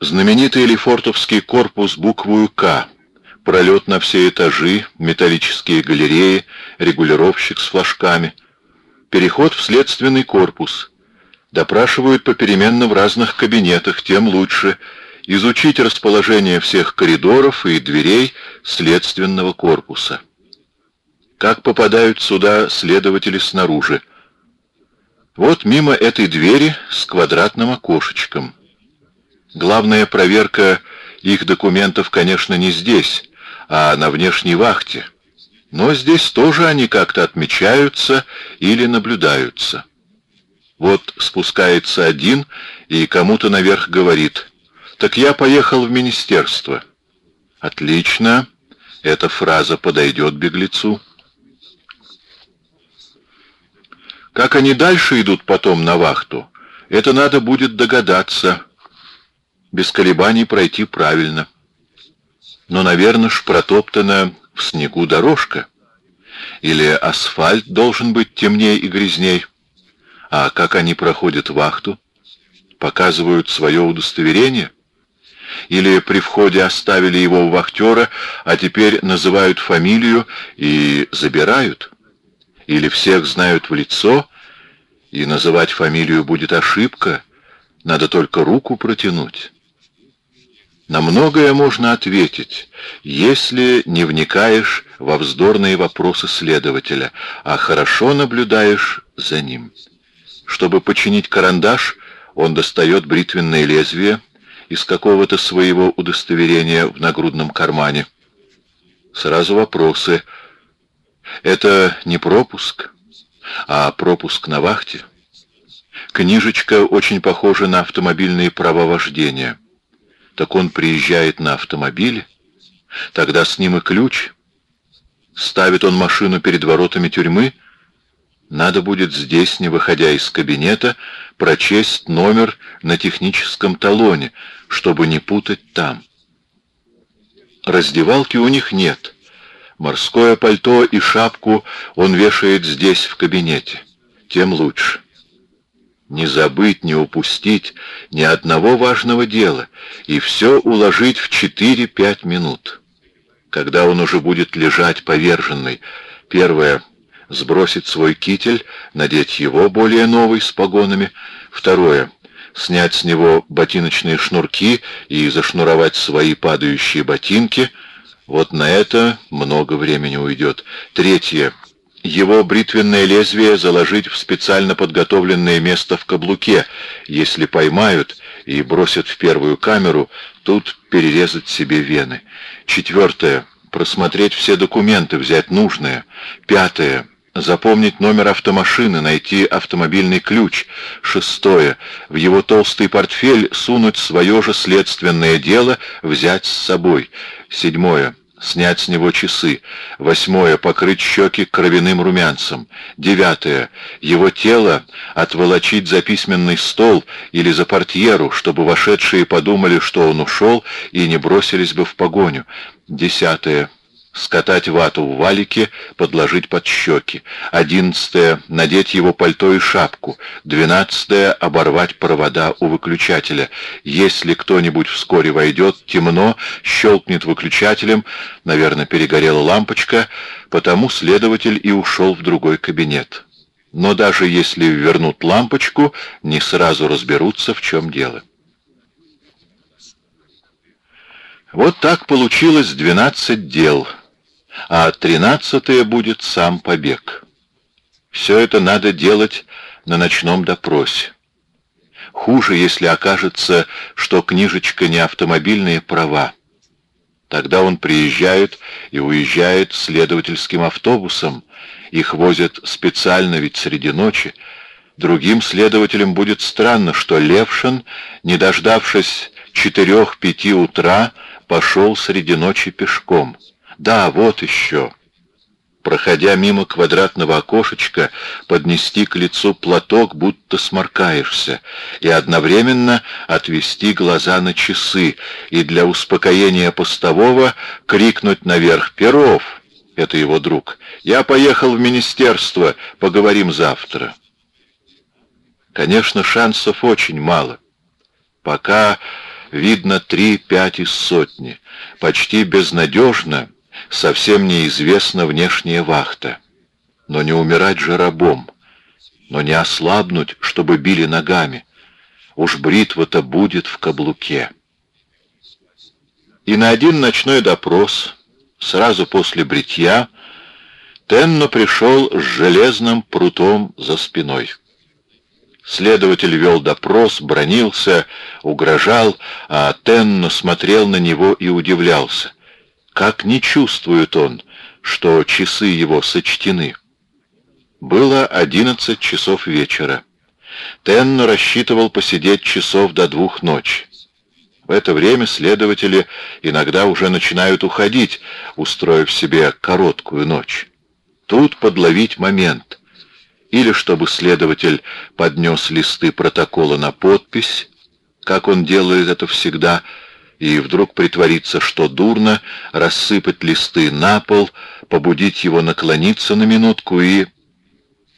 Знаменитый Лефортовский корпус буквою «К», пролет на все этажи, металлические галереи, регулировщик с флажками, переход в следственный корпус. Допрашивают попеременно в разных кабинетах, тем лучше. Изучить расположение всех коридоров и дверей следственного корпуса. Как попадают сюда следователи снаружи? Вот мимо этой двери с квадратным окошечком. Главная проверка их документов, конечно, не здесь, а на внешней вахте. Но здесь тоже они как-то отмечаются или наблюдаются. Вот спускается один и кому-то наверх говорит, «Так я поехал в министерство». Отлично, эта фраза подойдет беглецу. Как они дальше идут потом на вахту, это надо будет догадаться, без колебаний пройти правильно. Но, наверное, ж протоптана в снегу дорожка. Или асфальт должен быть темнее и грязней. А как они проходят вахту? Показывают свое удостоверение? Или при входе оставили его у вахтера, а теперь называют фамилию и забирают? Или всех знают в лицо, и называть фамилию будет ошибка, надо только руку протянуть? На многое можно ответить, если не вникаешь во вздорные вопросы следователя, а хорошо наблюдаешь за ним. Чтобы починить карандаш, он достает бритвенное лезвие из какого-то своего удостоверения в нагрудном кармане. Сразу вопросы. Это не пропуск, а пропуск на вахте. Книжечка очень похожа на автомобильные права вождения так он приезжает на автомобиле, тогда с ним и ключ. Ставит он машину перед воротами тюрьмы, надо будет здесь, не выходя из кабинета, прочесть номер на техническом талоне, чтобы не путать там. Раздевалки у них нет. Морское пальто и шапку он вешает здесь, в кабинете. Тем лучше не забыть, не упустить ни одного важного дела и все уложить в 4-5 минут. Когда он уже будет лежать поверженный, первое — сбросить свой китель, надеть его более новый с погонами, второе — снять с него ботиночные шнурки и зашнуровать свои падающие ботинки, вот на это много времени уйдет. Третье — его бритвенное лезвие заложить в специально подготовленное место в каблуке. Если поймают и бросят в первую камеру, тут перерезать себе вены. Четвертое. Просмотреть все документы, взять нужное. Пятое. Запомнить номер автомашины, найти автомобильный ключ. Шестое. В его толстый портфель сунуть свое же следственное дело, взять с собой. Седьмое снять с него часы. Восьмое — покрыть щеки кровяным румянцем. Девятое — его тело отволочить за письменный стол или за портьеру, чтобы вошедшие подумали, что он ушел, и не бросились бы в погоню. Десятое — скатать вату в валике, подложить под щеки. Одиннадцатое — надеть его пальто и шапку. Двенадцатое — оборвать провода у выключателя. Если кто-нибудь вскоре войдет, темно, щелкнет выключателем, наверное, перегорела лампочка, потому следователь и ушел в другой кабинет. Но даже если вернут лампочку, не сразу разберутся, в чем дело. Вот так получилось двенадцать дел — а тринадцатое будет сам побег. Все это надо делать на ночном допросе. Хуже, если окажется, что книжечка не автомобильные права. Тогда он приезжает и уезжает следовательским автобусом. Их возят специально ведь среди ночи. Другим следователям будет странно, что Левшин, не дождавшись четырех-пяти утра, пошел среди ночи пешком. Да, вот еще. Проходя мимо квадратного окошечка, поднести к лицу платок, будто сморкаешься, и одновременно отвести глаза на часы, и для успокоения постового крикнуть наверх «Перов!» — это его друг. «Я поехал в министерство, поговорим завтра». Конечно, шансов очень мало. Пока видно три-пять из сотни. Почти безнадежно, совсем неизвестна внешняя вахта. Но не умирать же рабом, но не ослабнуть, чтобы били ногами. Уж бритва-то будет в каблуке. И на один ночной допрос, сразу после бритья, Тенно пришел с железным прутом за спиной. Следователь вел допрос, бронился, угрожал, а Тенно смотрел на него и удивлялся. Как не чувствует он, что часы его сочтены? Было одиннадцать часов вечера. Тенно рассчитывал посидеть часов до двух ночи. В это время следователи иногда уже начинают уходить, устроив себе короткую ночь. Тут подловить момент. Или чтобы следователь поднес листы протокола на подпись, как он делает это всегда, и вдруг притвориться, что дурно, рассыпать листы на пол, побудить его наклониться на минутку и...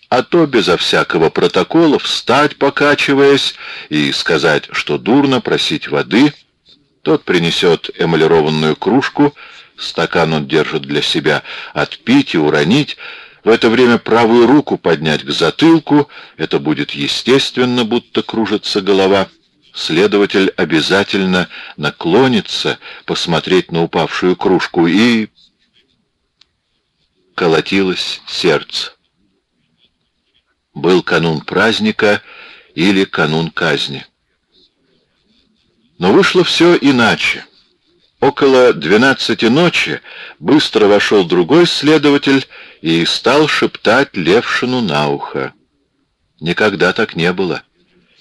А то безо всякого протокола встать, покачиваясь, и сказать, что дурно, просить воды. Тот принесет эмалированную кружку, стакан он держит для себя, отпить и уронить, в это время правую руку поднять к затылку, это будет естественно, будто кружится голова. Следователь обязательно наклонится, посмотреть на упавшую кружку, и... Колотилось сердце. Был канун праздника или канун казни. Но вышло все иначе. Около двенадцати ночи быстро вошел другой следователь и стал шептать Левшину на ухо. Никогда так не было.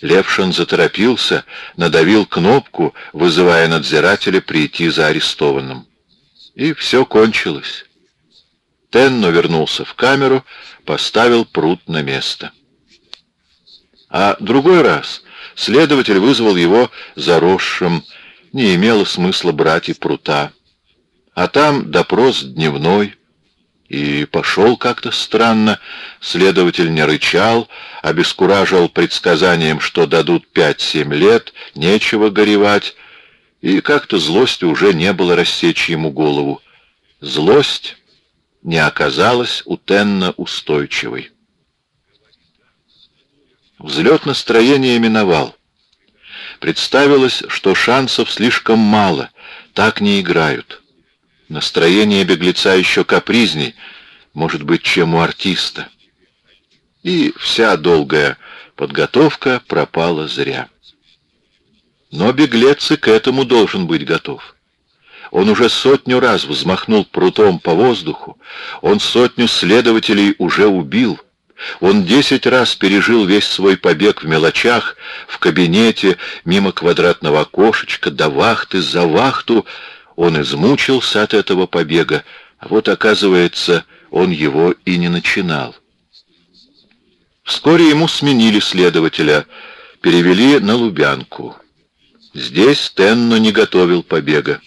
Левшин заторопился, надавил кнопку, вызывая надзирателя прийти за арестованным. И все кончилось. Тенно вернулся в камеру, поставил пруд на место. А другой раз следователь вызвал его заросшим, не имело смысла брать и прута. А там допрос дневной. И пошел как-то странно. Следователь не рычал, обескуражил предсказанием, что дадут пять-семь лет, нечего горевать. И как-то злости уже не было рассечь ему голову. Злость не оказалась у Тенна устойчивой. Взлет настроения миновал. Представилось, что шансов слишком мало, так не играют. Настроение беглеца еще капризней, может быть, чем у артиста. И вся долгая подготовка пропала зря. Но беглец и к этому должен быть готов. Он уже сотню раз взмахнул прутом по воздуху, он сотню следователей уже убил, он десять раз пережил весь свой побег в мелочах, в кабинете, мимо квадратного окошечка, до вахты, за вахту. Он измучился от этого побега, а вот, оказывается, он его и не начинал. Вскоре ему сменили следователя, перевели на Лубянку. Здесь Тенно не готовил побега.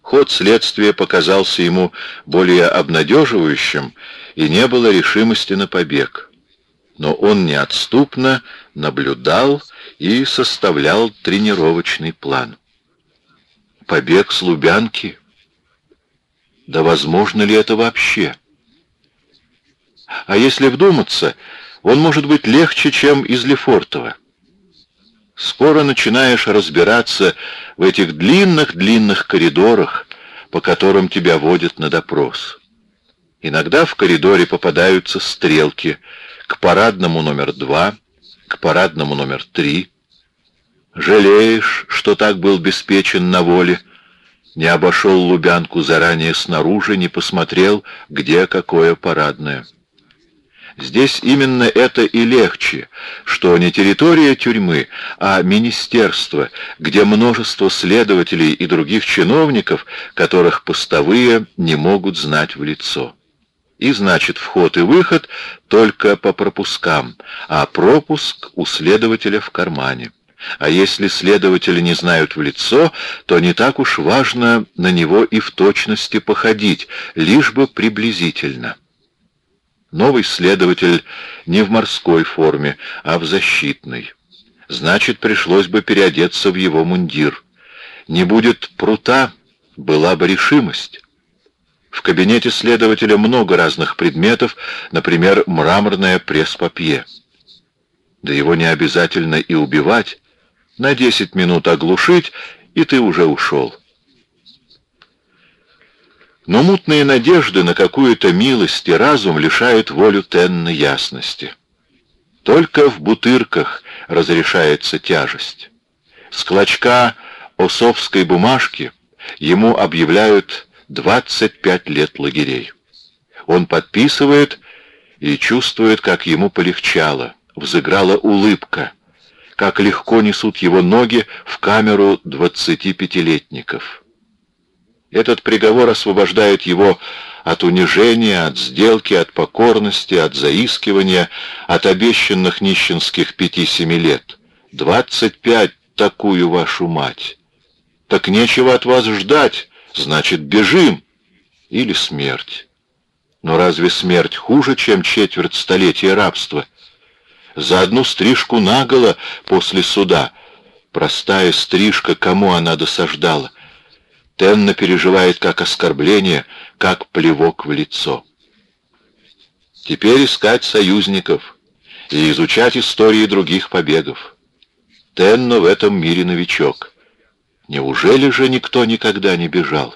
Ход следствия показался ему более обнадеживающим, и не было решимости на побег. Но он неотступно наблюдал и составлял тренировочный план. Побег с Лубянки? Да возможно ли это вообще? А если вдуматься, он может быть легче, чем из Лефортова. Скоро начинаешь разбираться в этих длинных-длинных коридорах, по которым тебя водят на допрос. Иногда в коридоре попадаются стрелки к парадному номер два, к парадному номер три. Жалеешь, что так был беспечен на воле, не обошел Лубянку заранее снаружи, не посмотрел, где какое парадное. Здесь именно это и легче, что не территория тюрьмы, а министерство, где множество следователей и других чиновников, которых постовые не могут знать в лицо. И значит, вход и выход только по пропускам, а пропуск у следователя в кармане. А если следователи не знают в лицо, то не так уж важно на него и в точности походить, лишь бы приблизительно. Новый следователь не в морской форме, а в защитной. Значит, пришлось бы переодеться в его мундир. Не будет прута, была бы решимость. В кабинете следователя много разных предметов, например, мраморное пресс-папье. Да его не обязательно и убивать. На десять минут оглушить, и ты уже ушел. Но мутные надежды на какую-то милость и разум лишают волю Тенна ясности. Только в бутырках разрешается тяжесть. С клочка осовской бумажки ему объявляют 25 лет лагерей. Он подписывает и чувствует, как ему полегчало, взыграла улыбка, как легко несут его ноги в камеру 25-летников. Этот приговор освобождает его от унижения, от сделки, от покорности, от заискивания, от обещанных нищенских пяти-семи лет. Двадцать пять такую вашу мать. Так нечего от вас ждать, значит, бежим. Или смерть. Но разве смерть хуже, чем четверть столетия рабства? За одну стрижку наголо после суда. Простая стрижка, кому она досаждала? Тенна переживает как оскорбление, как плевок в лицо. Теперь искать союзников и изучать истории других побегов. Тенно в этом мире новичок. Неужели же никто никогда не бежал?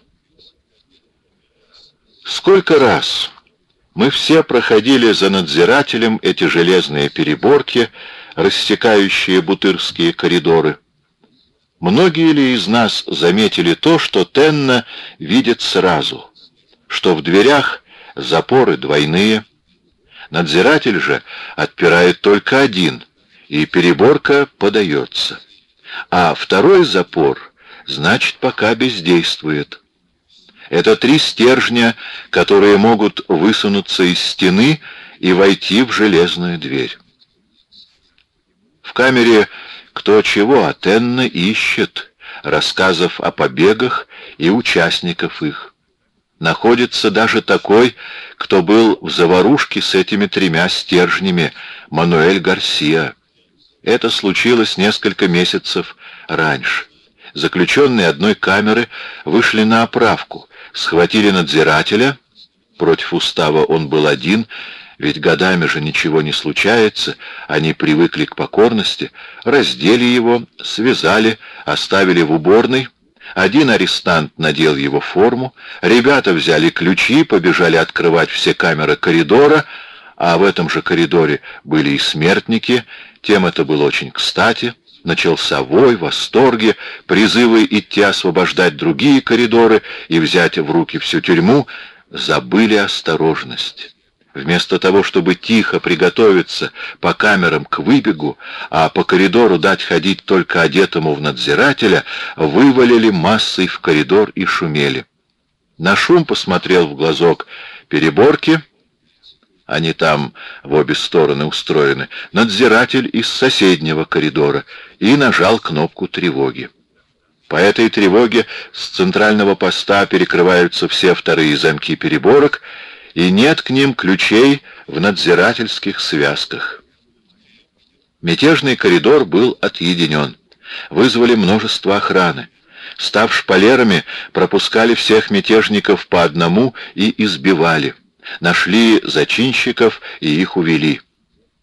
Сколько раз мы все проходили за надзирателем эти железные переборки, рассекающие бутырские коридоры, Многие ли из нас заметили то, что Тенна видит сразу, что в дверях запоры двойные, надзиратель же отпирает только один, и переборка подается, а второй запор, значит, пока бездействует. Это три стержня, которые могут высунуться из стены и войти в железную дверь. В камере кто чего от ищет, рассказов о побегах и участников их. Находится даже такой, кто был в заварушке с этими тремя стержнями, Мануэль Гарсия. Это случилось несколько месяцев раньше. Заключенные одной камеры вышли на оправку, схватили надзирателя, против устава он был один, ведь годами же ничего не случается, они привыкли к покорности, раздели его, связали, оставили в уборной. Один арестант надел его форму, ребята взяли ключи, побежали открывать все камеры коридора, а в этом же коридоре были и смертники, тем это было очень кстати. Начался вой, восторги, призывы идти освобождать другие коридоры и взять в руки всю тюрьму, забыли осторожность. Вместо того, чтобы тихо приготовиться по камерам к выбегу, а по коридору дать ходить только одетому в надзирателя, вывалили массой в коридор и шумели. На шум посмотрел в глазок переборки, они там в обе стороны устроены, надзиратель из соседнего коридора и нажал кнопку тревоги. По этой тревоге с центрального поста перекрываются все вторые замки переборок, и нет к ним ключей в надзирательских связках. Мятежный коридор был отъединен. Вызвали множество охраны. Став шпалерами, пропускали всех мятежников по одному и избивали. Нашли зачинщиков и их увели.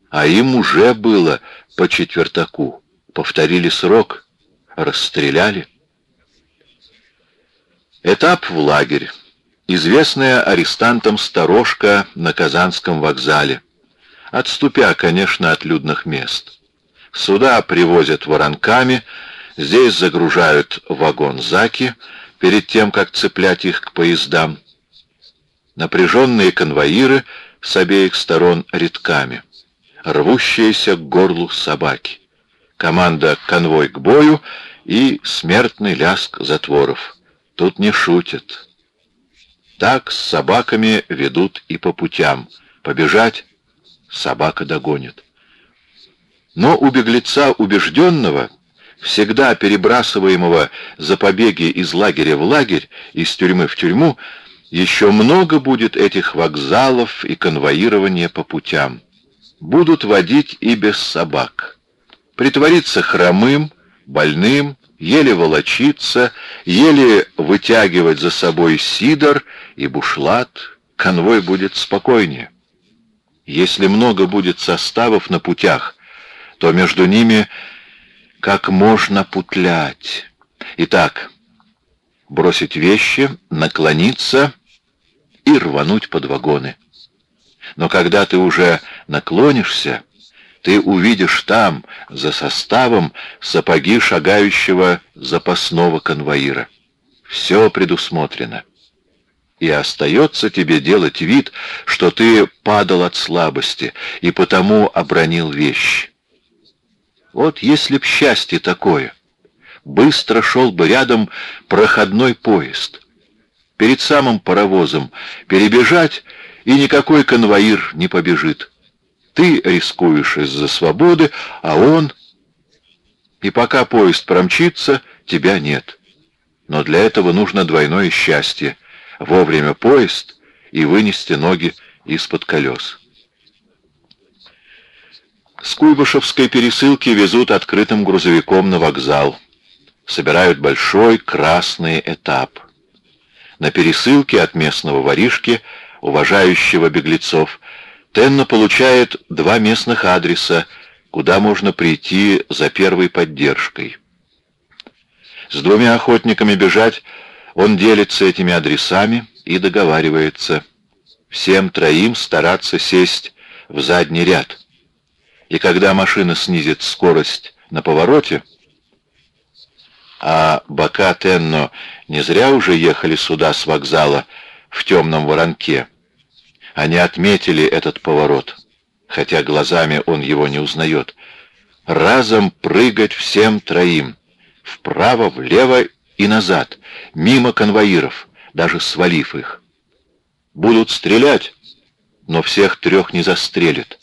А им уже было по четвертаку. Повторили срок, расстреляли. Этап в лагерь известная арестантам сторожка на Казанском вокзале, отступя, конечно, от людных мест. Сюда привозят воронками, здесь загружают вагон-заки перед тем, как цеплять их к поездам. Напряженные конвоиры с обеих сторон редками, рвущиеся к горлу собаки. Команда «Конвой к бою» и смертный ляск затворов. Тут не шутят. Так с собаками ведут и по путям. Побежать — собака догонит. Но у беглеца убежденного, всегда перебрасываемого за побеги из лагеря в лагерь, из тюрьмы в тюрьму, еще много будет этих вокзалов и конвоирования по путям. Будут водить и без собак. Притвориться хромым, больным, еле волочиться, еле вытягивать за собой сидор и бушлат, конвой будет спокойнее. Если много будет составов на путях, то между ними как можно путлять. Итак, бросить вещи, наклониться и рвануть под вагоны. Но когда ты уже наклонишься, ты увидишь там, за составом, сапоги шагающего запасного конвоира. Все предусмотрено. И остается тебе делать вид, что ты падал от слабости и потому обронил вещи. Вот если б счастье такое, быстро шел бы рядом проходной поезд. Перед самым паровозом перебежать, и никакой конвоир не побежит. Ты рискуешь из-за свободы, а он... И пока поезд промчится, тебя нет. Но для этого нужно двойное счастье — вовремя поезд и вынести ноги из-под колес. С Куйбышевской пересылки везут открытым грузовиком на вокзал. Собирают большой красный этап. На пересылке от местного воришки, уважающего беглецов, Тенно получает два местных адреса, куда можно прийти за первой поддержкой. С двумя охотниками бежать он делится этими адресами и договаривается. Всем троим стараться сесть в задний ряд. И когда машина снизит скорость на повороте, а бока Тенно не зря уже ехали сюда с вокзала в темном воронке, они отметили этот поворот, хотя глазами он его не узнает. Разом прыгать всем троим, вправо, влево и назад, мимо конвоиров, даже свалив их. Будут стрелять, но всех трех не застрелят.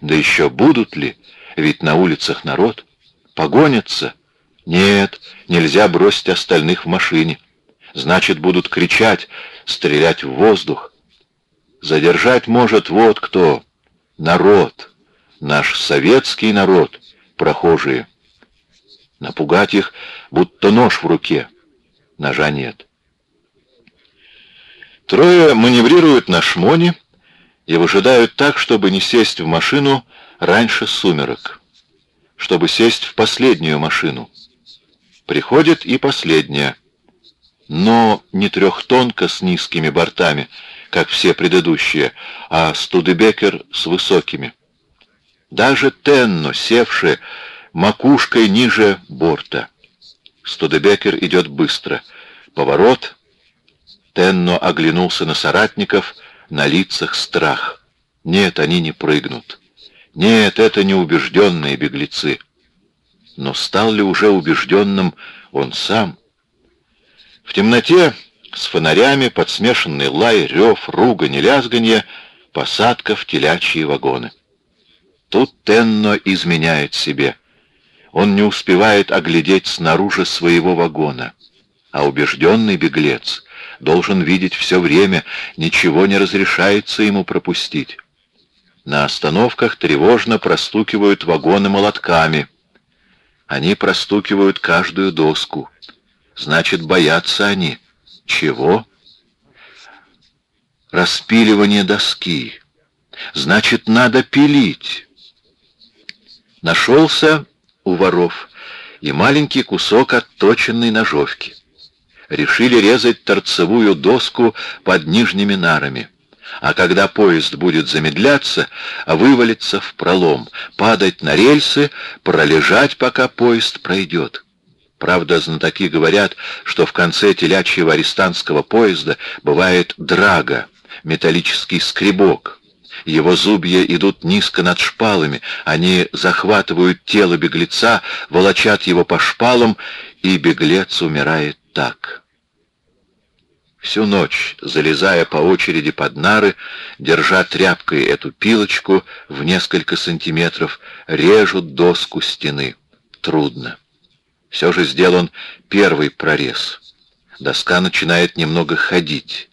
Да еще будут ли, ведь на улицах народ. Погонятся. Нет, нельзя бросить остальных в машине. Значит, будут кричать, стрелять в воздух. Задержать может вот кто. Народ. Наш советский народ. Прохожие. Напугать их, будто нож в руке. Ножа нет. Трое маневрируют на шмоне и выжидают так, чтобы не сесть в машину раньше сумерок. Чтобы сесть в последнюю машину. Приходит и последняя. Но не трехтонка с низкими бортами, как все предыдущие, а Студебекер с высокими. Даже Тенно, севший макушкой ниже борта. Студебекер идет быстро. Поворот. Тенно оглянулся на соратников, на лицах страх. Нет, они не прыгнут. Нет, это не убежденные беглецы. Но стал ли уже убежденным он сам? В темноте с фонарями, подсмешанный лай, рев, ругань и лязганье, посадка в телячьи вагоны. Тут Тенно изменяет себе. Он не успевает оглядеть снаружи своего вагона, а убежденный беглец должен видеть все время, ничего не разрешается ему пропустить. На остановках тревожно простукивают вагоны молотками. Они простукивают каждую доску. Значит, боятся они — чего? Распиливание доски. Значит, надо пилить. Нашелся у воров и маленький кусок отточенной ножовки. Решили резать торцевую доску под нижними нарами. А когда поезд будет замедляться, вывалиться в пролом, падать на рельсы, пролежать, пока поезд пройдет. Правда, знатоки говорят, что в конце телячьего арестантского поезда бывает драга, металлический скребок. Его зубья идут низко над шпалами, они захватывают тело беглеца, волочат его по шпалам, и беглец умирает так. Всю ночь, залезая по очереди под нары, держа тряпкой эту пилочку в несколько сантиметров, режут доску стены. Трудно. Все же сделан первый прорез. Доска начинает немного ходить.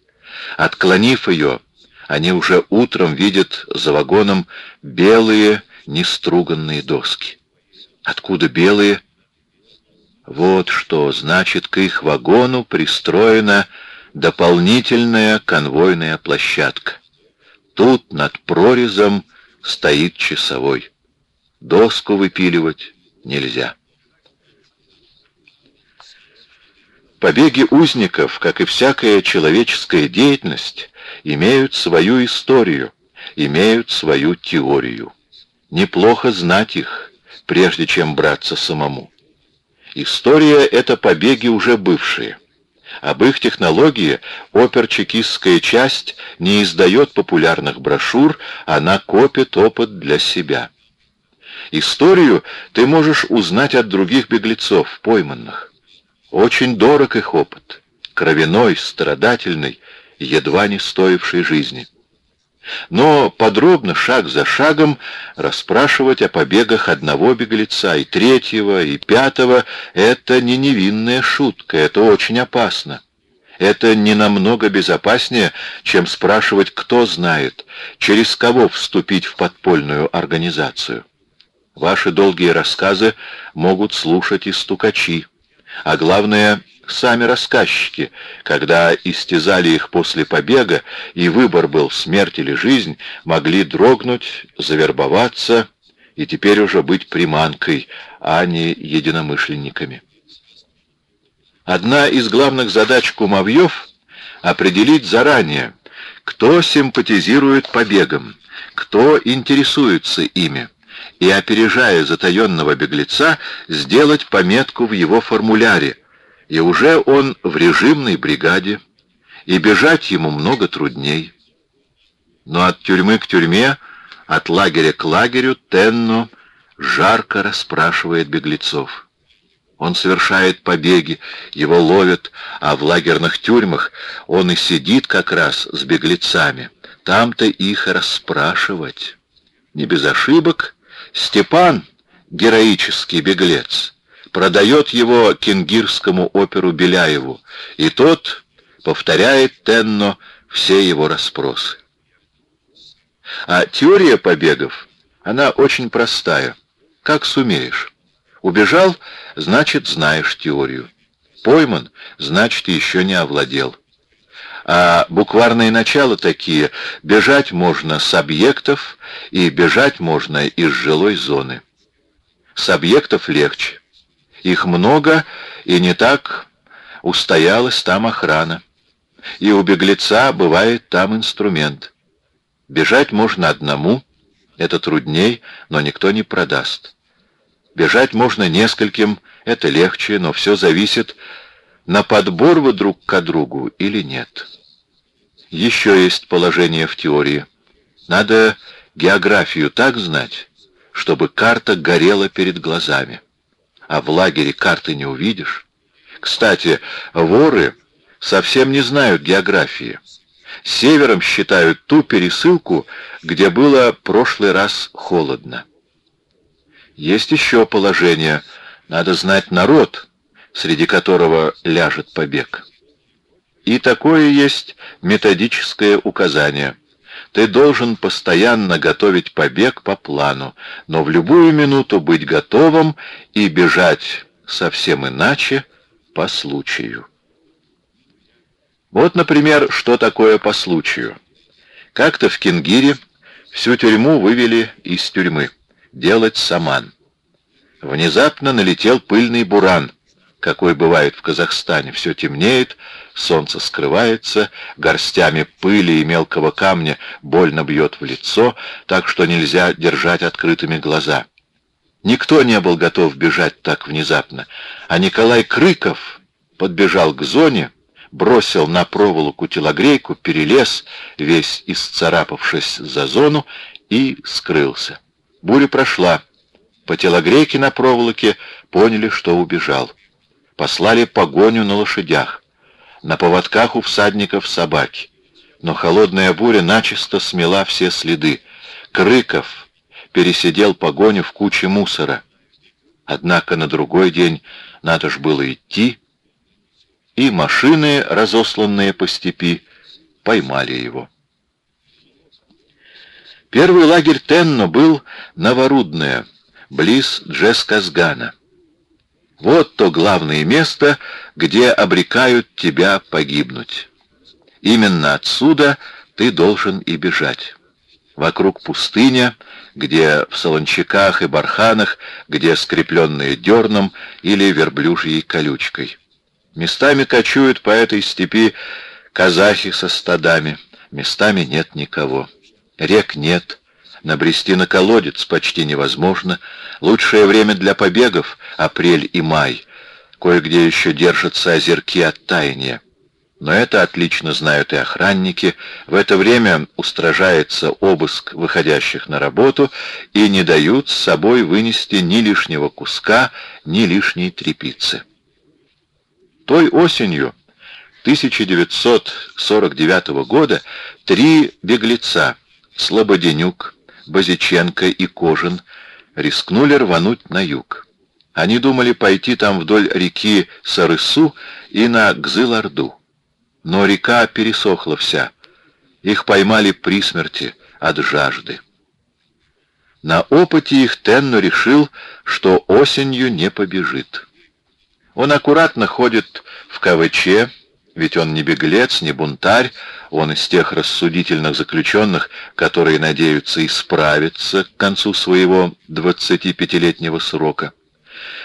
Отклонив ее, они уже утром видят за вагоном белые неструганные доски. Откуда белые? Вот что значит к их вагону пристроена дополнительная конвойная площадка. Тут над прорезом стоит часовой. Доску выпиливать нельзя. Побеги узников, как и всякая человеческая деятельность, имеют свою историю, имеют свою теорию. Неплохо знать их, прежде чем браться самому. История — это побеги уже бывшие. Об их технологии оперчекистская часть не издает популярных брошюр, она копит опыт для себя. Историю ты можешь узнать от других беглецов, пойманных. Очень дорог их опыт, кровяной, страдательный, едва не стоивший жизни. Но подробно, шаг за шагом, расспрашивать о побегах одного беглеца и третьего, и пятого — это не невинная шутка, это очень опасно. Это не намного безопаснее, чем спрашивать, кто знает, через кого вступить в подпольную организацию. Ваши долгие рассказы могут слушать и стукачи, а главное — сами рассказчики, когда истязали их после побега, и выбор был смерть или жизнь, могли дрогнуть, завербоваться и теперь уже быть приманкой, а не единомышленниками. Одна из главных задач кумовьев — определить заранее, кто симпатизирует побегам, кто интересуется ими, и, опережая затаенного беглеца, сделать пометку в его формуляре — и уже он в режимной бригаде, и бежать ему много трудней. Но от тюрьмы к тюрьме, от лагеря к лагерю Тенно жарко расспрашивает беглецов. Он совершает побеги, его ловят, а в лагерных тюрьмах он и сидит как раз с беглецами. Там-то их расспрашивать. Не без ошибок. Степан, героический беглец, продает его кенгирскому оперу Беляеву, и тот повторяет Тенно все его расспросы. А теория побегов, она очень простая. Как сумеешь. Убежал, значит, знаешь теорию. Пойман, значит, еще не овладел. А букварные начала такие. Бежать можно с объектов, и бежать можно из жилой зоны. С объектов легче. Их много, и не так устоялась там охрана. И у беглеца бывает там инструмент. Бежать можно одному, это трудней, но никто не продаст. Бежать можно нескольким, это легче, но все зависит, на подбор вы друг к другу или нет. Еще есть положение в теории. Надо географию так знать, чтобы карта горела перед глазами а в лагере карты не увидишь. Кстати, воры совсем не знают географии. Севером считают ту пересылку, где было прошлый раз холодно. Есть еще положение. Надо знать народ, среди которого ляжет побег. И такое есть методическое указание — ты должен постоянно готовить побег по плану, но в любую минуту быть готовым и бежать совсем иначе по случаю. Вот, например, что такое по случаю. Как-то в Кенгире всю тюрьму вывели из тюрьмы. Делать саман. Внезапно налетел пыльный буран, какой бывает в Казахстане. Все темнеет, солнце скрывается, горстями пыли и мелкого камня больно бьет в лицо, так что нельзя держать открытыми глаза. Никто не был готов бежать так внезапно, а Николай Крыков подбежал к зоне, бросил на проволоку телогрейку, перелез, весь исцарапавшись за зону, и скрылся. Буря прошла. По телогрейке на проволоке поняли, что убежал. Послали погоню на лошадях. На поводках у всадников собаки. Но холодная буря начисто смела все следы. Крыков пересидел погоню в куче мусора. Однако на другой день надо ж было идти, и машины, разосланные по степи, поймали его. Первый лагерь Тенно был Новорудное, близ Джесказгана. Вот то главное место, где обрекают тебя погибнуть. Именно отсюда ты должен и бежать. Вокруг пустыня, где в солончаках и барханах, где скрепленные дерном или верблюжьей колючкой. Местами кочуют по этой степи казахи со стадами, местами нет никого. Рек нет, набрести на колодец почти невозможно. Лучшее время для побегов — апрель и май. Кое-где еще держатся озерки от таяния. Но это отлично знают и охранники. В это время устражается обыск выходящих на работу и не дают с собой вынести ни лишнего куска, ни лишней трепицы. Той осенью 1949 года три беглеца Слободенюк, Базиченко и Кожин рискнули рвануть на юг. Они думали пойти там вдоль реки Сарысу и на Гзыл-Орду. Но река пересохла вся. Их поймали при смерти от жажды. На опыте их Тенно решил, что осенью не побежит. Он аккуратно ходит в КВЧ, ведь он не беглец, не бунтарь, он из тех рассудительных заключенных, которые надеются исправиться к концу своего 25-летнего срока.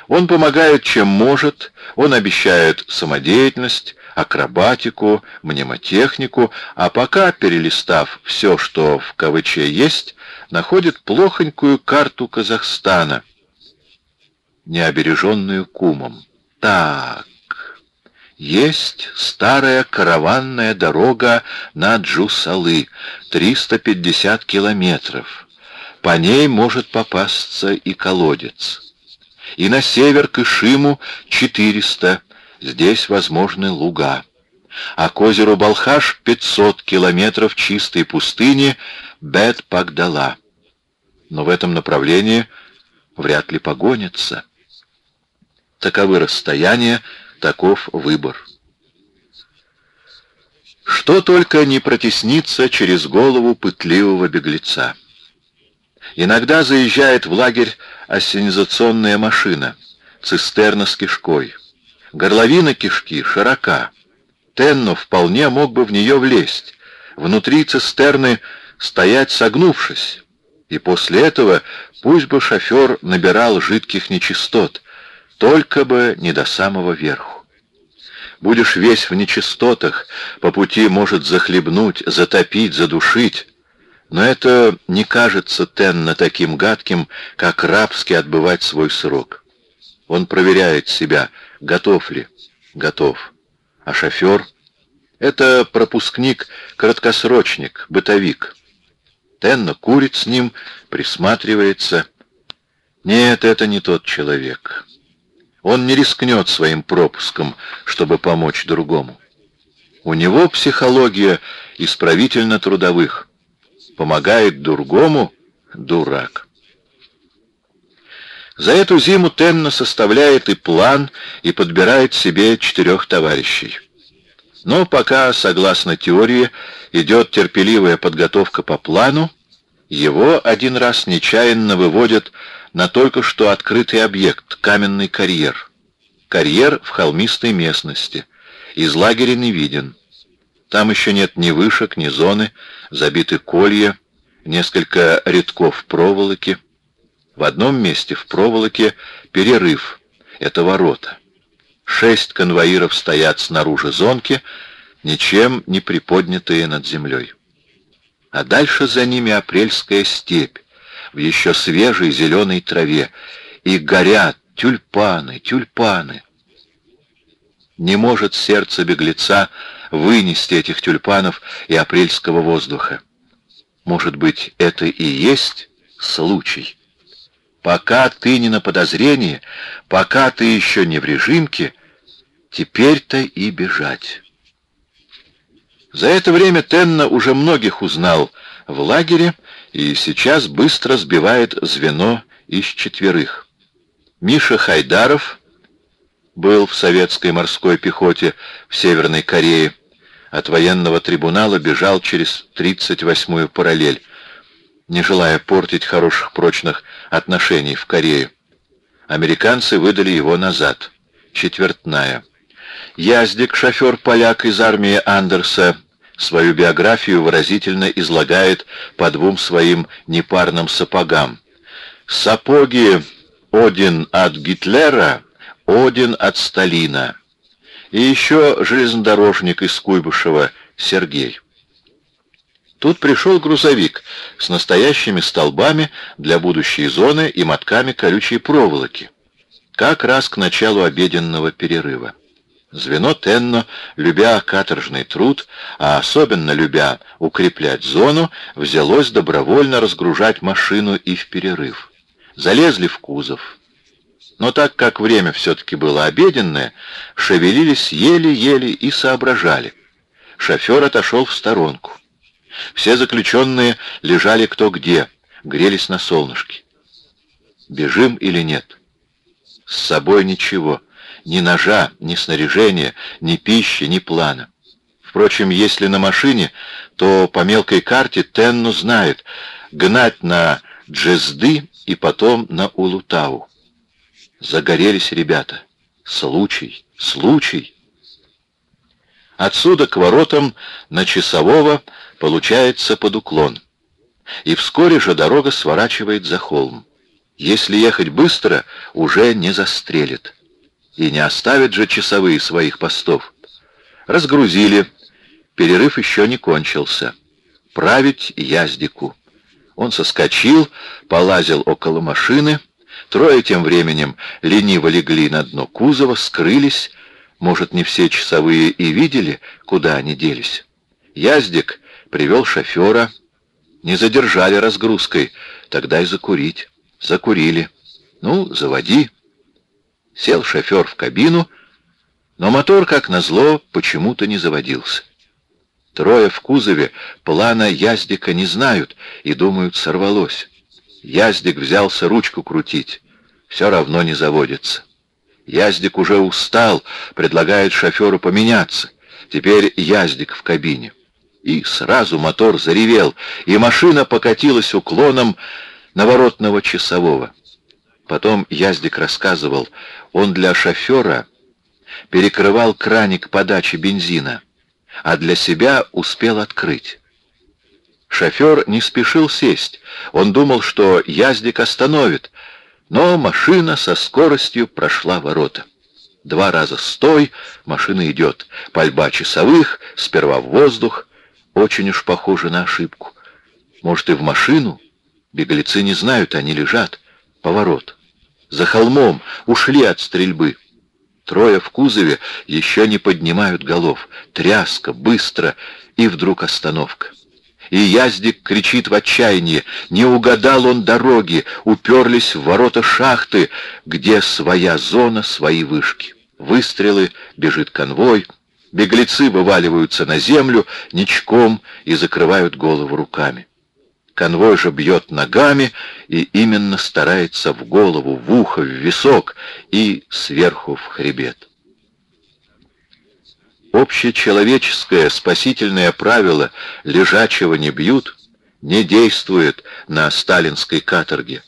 Он помогает, чем может, он обещает самодеятельность, акробатику, мнемотехнику, а пока, перелистав все, что в КВЧ есть, находит плохонькую карту Казахстана, необереженную кумом. Так, есть старая караванная дорога на Джусалы, 350 километров. По ней может попасться и колодец. И на север к Ишиму 400, здесь возможны луга. А к озеру Балхаш 500 километров чистой пустыни Бет-Пагдала. Но в этом направлении вряд ли погонятся. Таковы расстояния, таков выбор. Что только не протеснится через голову пытливого беглеца. Иногда заезжает в лагерь ассенизационная машина, цистерна с кишкой. Горловина кишки широка. Тенно вполне мог бы в нее влезть. Внутри цистерны стоять согнувшись. И после этого пусть бы шофер набирал жидких нечистот, только бы не до самого верху. Будешь весь в нечистотах, по пути может захлебнуть, затопить, задушить. Но это не кажется Тенна таким гадким, как рабски отбывать свой срок. Он проверяет себя, готов ли. Готов. А шофер — это пропускник, краткосрочник, бытовик. Тенна курит с ним, присматривается. Нет, это не тот человек. Он не рискнет своим пропуском, чтобы помочь другому. У него психология исправительно-трудовых. Помогает другому — дурак. За эту зиму Тенна составляет и план, и подбирает себе четырех товарищей. Но пока, согласно теории, идет терпеливая подготовка по плану, его один раз нечаянно выводят на только что открытый объект — каменный карьер. Карьер в холмистой местности. Из лагеря не виден. Там еще нет ни вышек, ни зоны, забиты колья, несколько рядков проволоки. В одном месте в проволоке перерыв. Это ворота. Шесть конвоиров стоят снаружи зонки, ничем не приподнятые над землей. А дальше за ними апрельская степь, в еще свежей зеленой траве, и горят тюльпаны, тюльпаны. Не может сердце беглеца вынести этих тюльпанов и апрельского воздуха. Может быть, это и есть случай. Пока ты не на подозрении, пока ты еще не в режимке, теперь-то и бежать. За это время Тенна уже многих узнал в лагере и сейчас быстро сбивает звено из четверых. Миша Хайдаров был в советской морской пехоте в Северной Корее. От военного трибунала бежал через 38-ю параллель, не желая портить хороших прочных отношений в Корее. Американцы выдали его назад. Четвертная. Яздик, шофер-поляк из армии Андерса, свою биографию выразительно излагает по двум своим непарным сапогам. Сапоги один от Гитлера, один от Сталина. И еще железнодорожник из Куйбышева Сергей. Тут пришел грузовик с настоящими столбами для будущей зоны и мотками колючей проволоки. Как раз к началу обеденного перерыва. Звено Тенно, любя каторжный труд, а особенно любя укреплять зону, взялось добровольно разгружать машину и в перерыв. Залезли в кузов. Но так как время все-таки было обеденное, шевелились еле-еле и соображали. Шофер отошел в сторонку. Все заключенные лежали кто где, грелись на солнышке. Бежим или нет? С собой ничего. Ни ножа, ни снаряжения, ни пищи, ни плана. Впрочем, если на машине, то по мелкой карте Тенну знает гнать на Джезды и потом на Улутау. Загорелись ребята. Случай, случай. Отсюда к воротам на часового получается под уклон. И вскоре же дорога сворачивает за холм. Если ехать быстро, уже не застрелит. И не оставят же часовые своих постов. Разгрузили. Перерыв еще не кончился. Править яздику. Он соскочил, полазил около машины. Трое тем временем лениво легли на дно кузова, скрылись. Может, не все часовые и видели, куда они делись. Яздик привел шофера. Не задержали разгрузкой, тогда и закурить. Закурили. Ну, заводи. Сел шофер в кабину, но мотор, как назло, почему-то не заводился. Трое в кузове плана Яздика не знают и думают, сорвалось. Яздик взялся ручку крутить. Все равно не заводится. Яздик уже устал, предлагает шоферу поменяться. Теперь Яздик в кабине. И сразу мотор заревел, и машина покатилась уклоном наворотного часового. Потом Яздик рассказывал, он для шофера перекрывал краник подачи бензина, а для себя успел открыть. Шофер не спешил сесть, он думал, что Яздик остановит, но машина со скоростью прошла ворота. Два раза стой, машина идет. Пальба часовых, сперва в воздух, очень уж похоже на ошибку. Может, и в машину? Беглецы не знают, они лежат. Поворот. За холмом ушли от стрельбы. Трое в кузове еще не поднимают голов. Тряска, быстро, и вдруг остановка. И Яздик кричит в отчаянии. Не угадал он дороги, уперлись в ворота шахты, где своя зона, свои вышки. Выстрелы, бежит конвой — Беглецы вываливаются на землю ничком и закрывают голову руками. Конвой же бьет ногами и именно старается в голову, в ухо, в висок и сверху в хребет. Общечеловеческое спасительное правило «лежачего не бьют» не действует на сталинской каторге.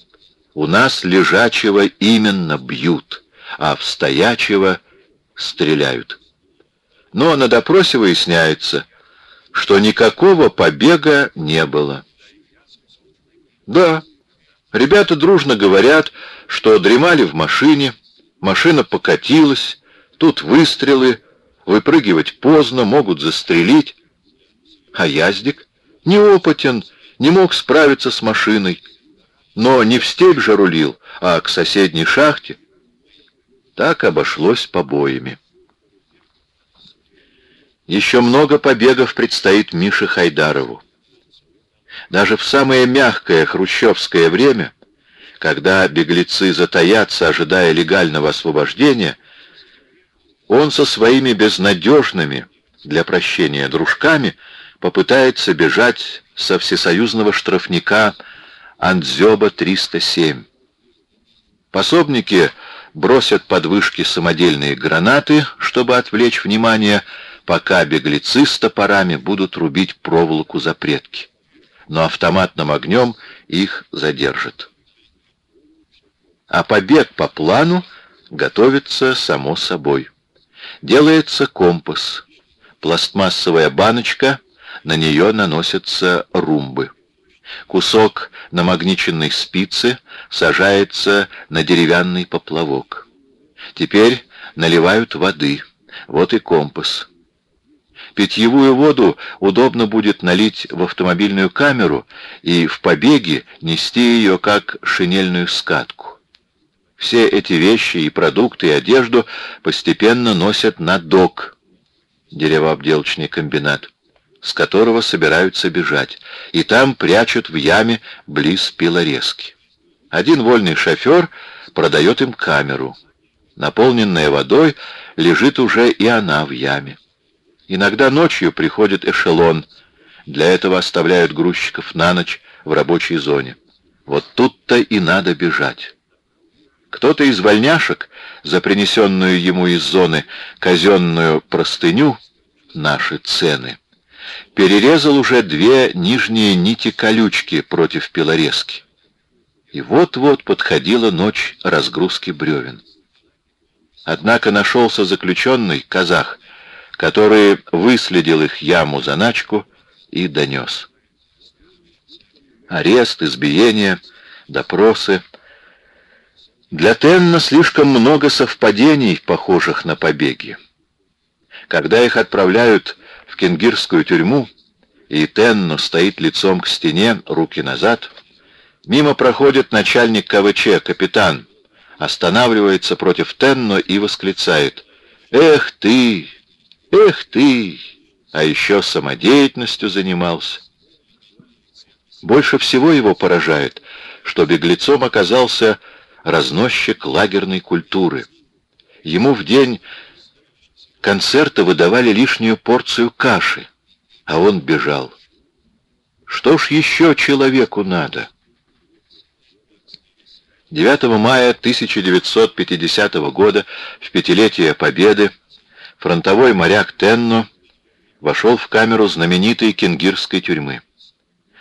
У нас лежачего именно бьют, а в стоячего стреляют. Но на допросе выясняется, что никакого побега не было. Да, ребята дружно говорят, что дремали в машине, машина покатилась, тут выстрелы, выпрыгивать поздно, могут застрелить. А Яздик неопытен, не мог справиться с машиной, но не в степь же рулил, а к соседней шахте. Так обошлось побоями. Еще много побегов предстоит Мише Хайдарову. Даже в самое мягкое хрущевское время, когда беглецы затаятся, ожидая легального освобождения, он со своими безнадежными для прощения дружками попытается бежать со всесоюзного штрафника Андзёба-307. Пособники бросят под вышки самодельные гранаты, чтобы отвлечь внимание пока беглецы с топорами будут рубить проволоку запретки. Но автоматным огнем их задержат. а побег по плану готовится само собой. Делается компас, пластмассовая баночка, на нее наносятся румбы. Кусок намагниченной спицы сажается на деревянный поплавок. Теперь наливают воды. Вот и компас. Питьевую воду удобно будет налить в автомобильную камеру и в побеге нести ее как шинельную скатку. Все эти вещи и продукты, и одежду постепенно носят на док, деревообделочный комбинат, с которого собираются бежать, и там прячут в яме близ пилорезки. Один вольный шофер продает им камеру. Наполненная водой лежит уже и она в яме. Иногда ночью приходит эшелон. Для этого оставляют грузчиков на ночь в рабочей зоне. Вот тут-то и надо бежать. Кто-то из вольняшек за принесенную ему из зоны казенную простыню «Наши цены» перерезал уже две нижние нити-колючки против пилорезки. И вот-вот подходила ночь разгрузки бревен. Однако нашелся заключенный, казах, который выследил их яму-заначку и донес. Арест, избиение, допросы. Для Тенна слишком много совпадений, похожих на побеги. Когда их отправляют в кенгирскую тюрьму, и Тенну стоит лицом к стене, руки назад, мимо проходит начальник КВЧ, капитан, останавливается против Тенно и восклицает «Эх ты! Эх ты! А еще самодеятельностью занимался!» Больше всего его поражает, что беглецом оказался разносчик лагерной культуры. Ему в день концерта выдавали лишнюю порцию каши, а он бежал. Что ж еще человеку надо? 9 мая 1950 года, в пятилетие Победы, фронтовой моряк Тенно вошел в камеру знаменитой кенгирской тюрьмы.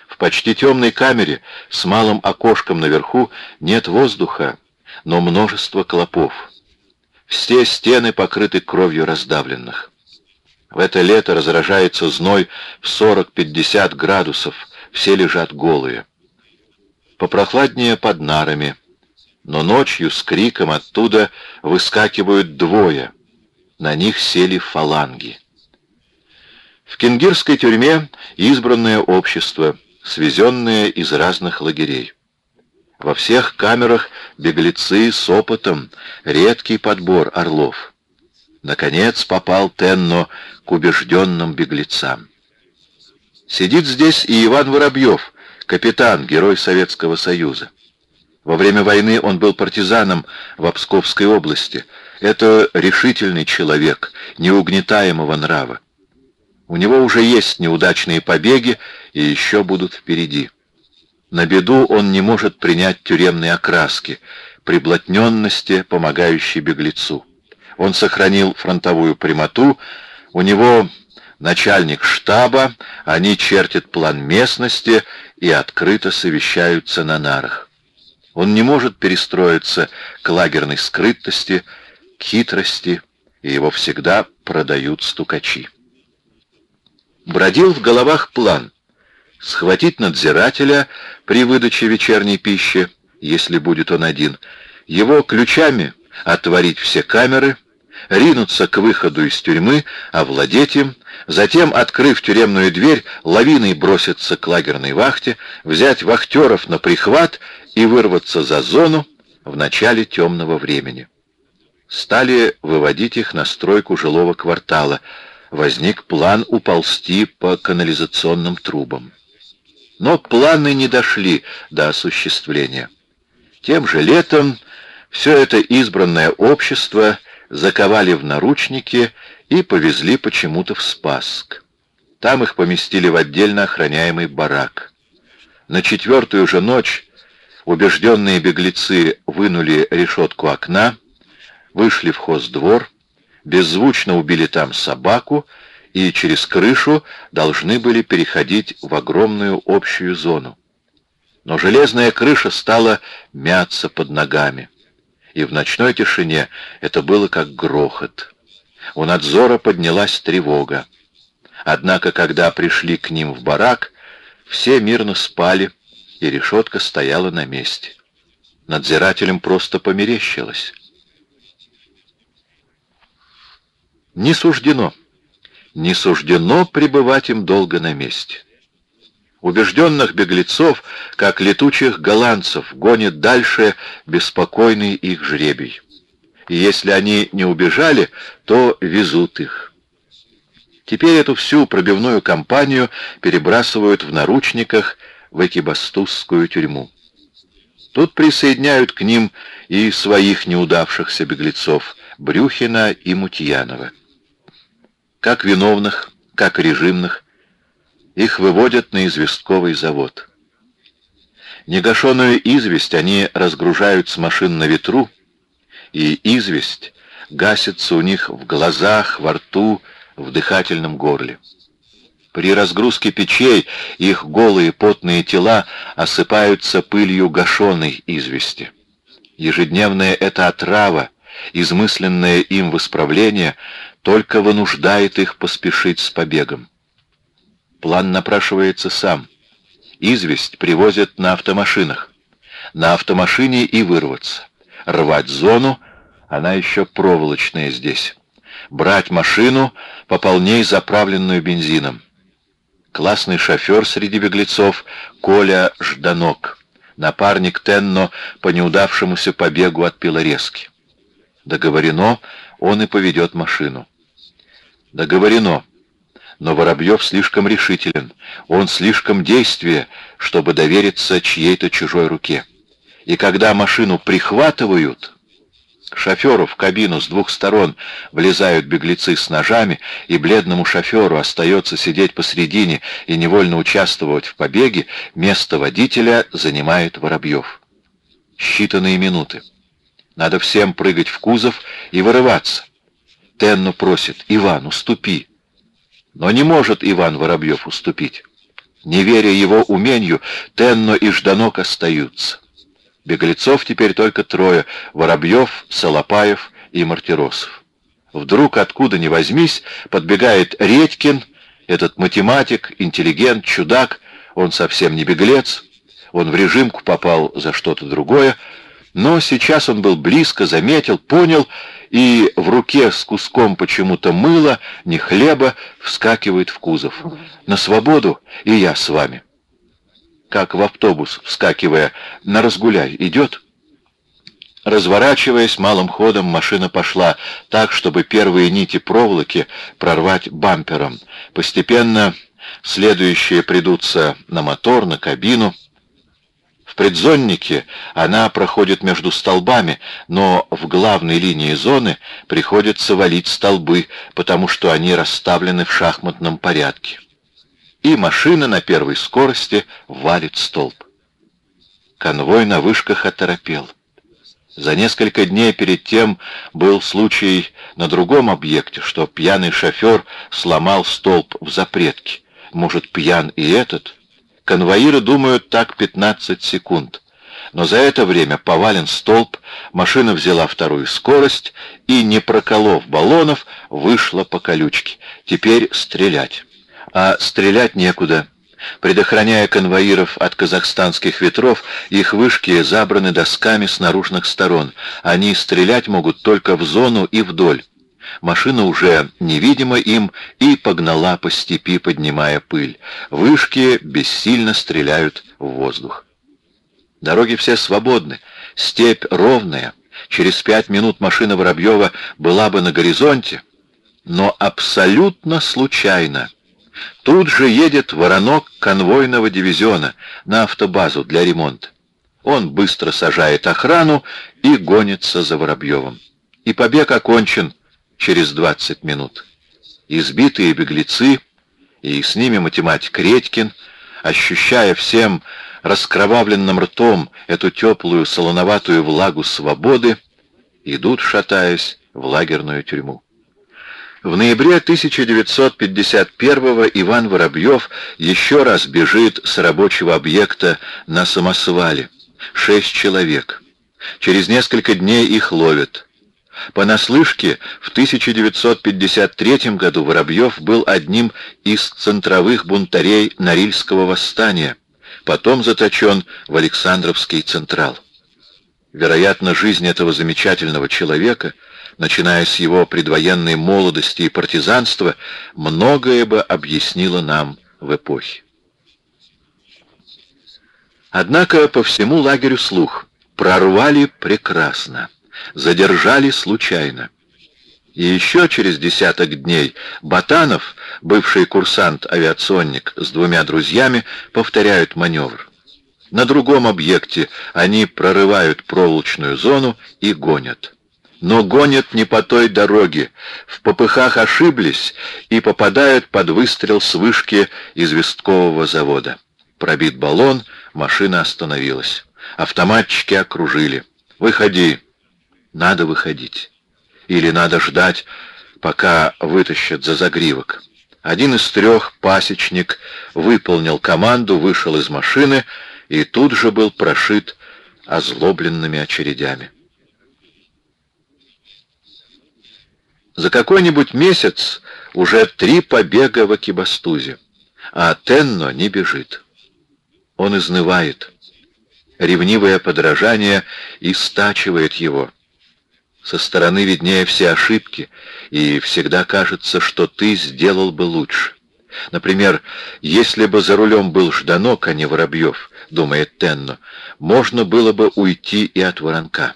В почти темной камере с малым окошком наверху нет воздуха, но множество клопов. Все стены покрыты кровью раздавленных. В это лето разражается зной в 40-50 градусов, все лежат голые. Попрохладнее под нарами — но ночью с криком оттуда выскакивают двое. На них сели фаланги. В кенгирской тюрьме избранное общество, свезенное из разных лагерей. Во всех камерах беглецы с опытом, редкий подбор орлов. Наконец попал Тенно к убежденным беглецам. Сидит здесь и Иван Воробьев, капитан, герой Советского Союза. Во время войны он был партизаном в Псковской области. Это решительный человек, неугнетаемого нрава. У него уже есть неудачные побеги, и еще будут впереди. На беду он не может принять тюремные окраски, приблотненности, помогающей беглецу. Он сохранил фронтовую прямоту, у него начальник штаба, они чертят план местности и открыто совещаются на нарах. Он не может перестроиться к лагерной скрытности, хитрости, и его всегда продают стукачи. Бродил в головах план — схватить надзирателя при выдаче вечерней пищи, если будет он один, его ключами отворить все камеры, ринуться к выходу из тюрьмы, овладеть им, затем, открыв тюремную дверь, лавиной броситься к лагерной вахте, взять вахтеров на прихват и вырваться за зону в начале темного времени. Стали выводить их на стройку жилого квартала. Возник план уползти по канализационным трубам. Но планы не дошли до осуществления. Тем же летом все это избранное общество заковали в наручники и повезли почему-то в Спасск. Там их поместили в отдельно охраняемый барак. На четвертую же ночь Убежденные беглецы вынули решетку окна, вышли в хоздвор, беззвучно убили там собаку и через крышу должны были переходить в огромную общую зону. Но железная крыша стала мяться под ногами. и в ночной тишине это было как грохот. У надзора поднялась тревога. Однако, когда пришли к ним в барак, все мирно спали, и решетка стояла на месте. Надзирателям просто померещилось. Не суждено, не суждено пребывать им долго на месте. Убежденных беглецов, как летучих голландцев, гонит дальше беспокойный их жребий. И если они не убежали, то везут их. Теперь эту всю пробивную кампанию перебрасывают в наручниках в Экибастузскую тюрьму. Тут присоединяют к ним и своих неудавшихся беглецов Брюхина и Мутьянова. Как виновных, как режимных, их выводят на известковый завод. Негашенную известь они разгружают с машин на ветру, и известь гасится у них в глазах, во рту, в дыхательном горле. При разгрузке печей их голые потные тела осыпаются пылью гашеной извести. Ежедневная эта отрава, измысленное им в исправление, только вынуждает их поспешить с побегом. План напрашивается сам. Известь привозят на автомашинах. На автомашине и вырваться. Рвать зону, она еще проволочная здесь. Брать машину, пополней заправленную бензином. Классный шофер среди беглецов Коля Жданок. Напарник Тенно по неудавшемуся побегу от Пилорезки. Договорено, он и поведет машину. Договорено. Но Воробьев слишком решителен, он слишком действие, чтобы довериться чьей-то чужой руке. И когда машину прихватывают, шоферу в кабину с двух сторон влезают беглецы с ножами, и бледному шоферу остается сидеть посредине и невольно участвовать в побеге, место водителя занимает Воробьев. Считанные минуты. Надо всем прыгать в кузов и вырываться. Тенно просит, «Иван, уступи». Но не может Иван Воробьев уступить. Не веря его умению, Тенно и Жданок остаются. Беглецов теперь только трое — Воробьев, Солопаев и Мартиросов. Вдруг, откуда ни возьмись, подбегает Редькин, этот математик, интеллигент, чудак, он совсем не беглец, он в режимку попал за что-то другое, но сейчас он был близко, заметил, понял, и в руке с куском почему-то мыла, не хлеба, вскакивает в кузов. «На свободу, и я с вами». Как в автобус, вскакивая, «На разгуляй, идет?» Разворачиваясь малым ходом, машина пошла так, чтобы первые нити проволоки прорвать бампером. Постепенно следующие придутся на мотор, на кабину — в предзоннике она проходит между столбами, но в главной линии зоны приходится валить столбы, потому что они расставлены в шахматном порядке. И машина на первой скорости валит столб. Конвой на вышках оторопел. За несколько дней перед тем был случай на другом объекте, что пьяный шофер сломал столб в запретке. Может, пьян и этот? Конвоиры думают так 15 секунд. Но за это время повален столб, машина взяла вторую скорость и, не проколов баллонов, вышла по колючке. Теперь стрелять. А стрелять некуда. Предохраняя конвоиров от казахстанских ветров, их вышки забраны досками с наружных сторон. Они стрелять могут только в зону и вдоль. Машина уже невидима им и погнала по степи, поднимая пыль. Вышки бессильно стреляют в воздух. Дороги все свободны, степь ровная. Через пять минут машина Воробьева была бы на горизонте, но абсолютно случайно. Тут же едет воронок конвойного дивизиона на автобазу для ремонта. Он быстро сажает охрану и гонится за Воробьевым. И побег окончен через 20 минут. Избитые беглецы, и с ними математик Редькин, ощущая всем раскровавленным ртом эту теплую солоноватую влагу свободы, идут, шатаясь, в лагерную тюрьму. В ноябре 1951 Иван Воробьев еще раз бежит с рабочего объекта на самосвале. Шесть человек. Через несколько дней их ловят. Понаслышке, в 1953 году Воробьев был одним из центровых бунтарей Норильского восстания, потом заточен в Александровский Централ. Вероятно, жизнь этого замечательного человека, начиная с его предвоенной молодости и партизанства, многое бы объяснило нам в эпохе. Однако по всему лагерю слух прорвали прекрасно, задержали случайно. И еще через десяток дней Батанов, бывший курсант-авиационник с двумя друзьями, повторяют маневр. На другом объекте они прорывают проволочную зону и гонят. Но гонят не по той дороге, в попыхах ошиблись и попадают под выстрел с вышки известкового завода. Пробит баллон, машина остановилась. Автоматчики окружили. «Выходи!» «Надо выходить. Или надо ждать, пока вытащат за загривок». Один из трех, пасечник, выполнил команду, вышел из машины и тут же был прошит озлобленными очередями. За какой-нибудь месяц уже три побега в Акибастузе, а Тенно не бежит. Он изнывает. Ревнивое подражание истачивает его. Со стороны виднее все ошибки, и всегда кажется, что ты сделал бы лучше. Например, если бы за рулем был Жданок, а не Воробьев, думает Тенно, можно было бы уйти и от воронка.